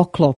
o'clock.